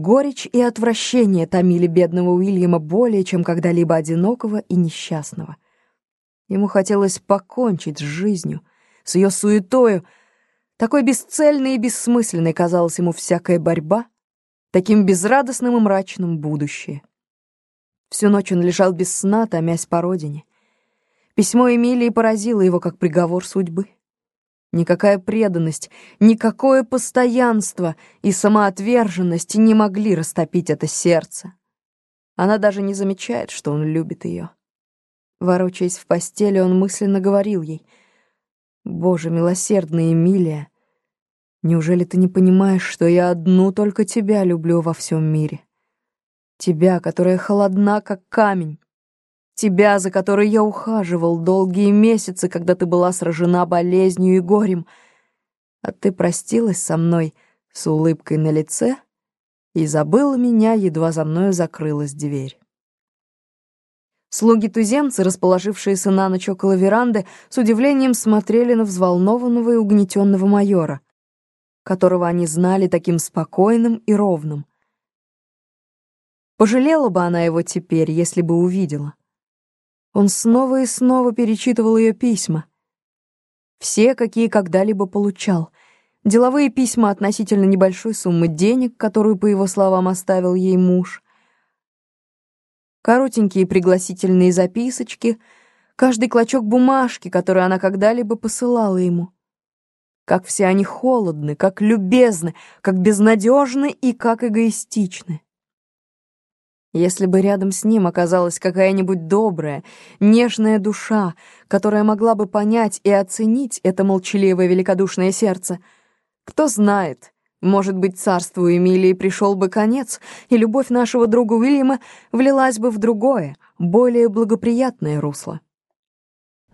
Горечь и отвращение томили бедного Уильяма более, чем когда-либо одинокого и несчастного. Ему хотелось покончить с жизнью, с ее суетою. Такой бесцельной и бессмысленной казалась ему всякая борьба, таким безрадостным и мрачным будущее. Всю ночь он лежал без сна, томясь по родине. Письмо Эмилии поразило его, как приговор судьбы. Никакая преданность, никакое постоянство и самоотверженность не могли растопить это сердце. Она даже не замечает, что он любит ее. Ворочаясь в постели, он мысленно говорил ей, «Боже, милосердная Эмилия, неужели ты не понимаешь, что я одну только тебя люблю во всем мире? Тебя, которая холодна, как камень, Тебя, за которой я ухаживал долгие месяцы, когда ты была сражена болезнью и горем. А ты простилась со мной с улыбкой на лице и забыла меня, едва за мною закрылась дверь. Слуги-туземцы, расположившиеся на ночь около веранды, с удивлением смотрели на взволнованного и угнетенного майора, которого они знали таким спокойным и ровным. Пожалела бы она его теперь, если бы увидела. Он снова и снова перечитывал ее письма. Все, какие когда-либо получал. Деловые письма относительно небольшой суммы денег, которую, по его словам, оставил ей муж. Коротенькие пригласительные записочки, каждый клочок бумажки, который она когда-либо посылала ему. Как все они холодны, как любезны, как безнадежны и как эгоистичны. Если бы рядом с ним оказалась какая-нибудь добрая, нежная душа, которая могла бы понять и оценить это молчаливое великодушное сердце, кто знает, может быть, царству Эмилии пришел бы конец, и любовь нашего друга Уильяма влилась бы в другое, более благоприятное русло.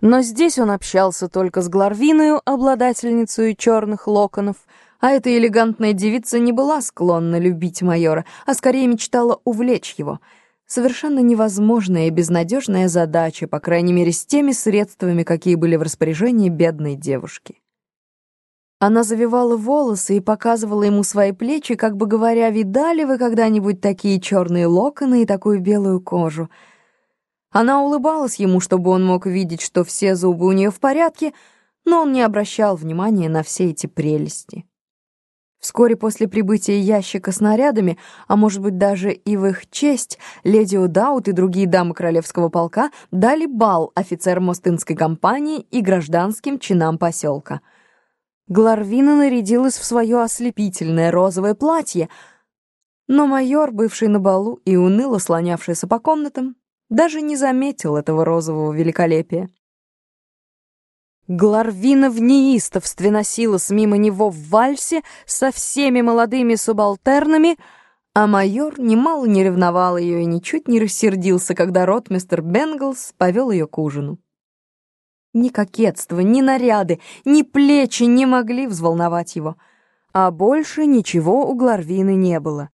Но здесь он общался только с Гларвиною, обладательницей черных локонов, а эта элегантная девица не была склонна любить майора, а скорее мечтала увлечь его. Совершенно невозможная и безнадежная задача, по крайней мере, с теми средствами, какие были в распоряжении бедной девушки. Она завивала волосы и показывала ему свои плечи, как бы говоря, видали вы когда-нибудь такие черные локоны и такую белую кожу. Она улыбалась ему, чтобы он мог видеть, что все зубы у нее в порядке, но он не обращал внимания на все эти прелести. Вскоре после прибытия ящика с нарядами, а может быть даже и в их честь, леди Удаут и другие дамы королевского полка дали бал офицерам Мостынской компании и гражданским чинам поселка. Гларвина нарядилась в свое ослепительное розовое платье, но майор, бывший на балу и уныло слонявшийся по комнатам, даже не заметил этого розового великолепия. Гларвина в неистовстве носилась мимо него в вальсе со всеми молодыми субалтернами, а майор немало не ревновал ее и ничуть не рассердился, когда ротмистер Бенглс повел ее к ужину. Ни кокетство, ни наряды, ни плечи не могли взволновать его, а больше ничего у Гларвины не было.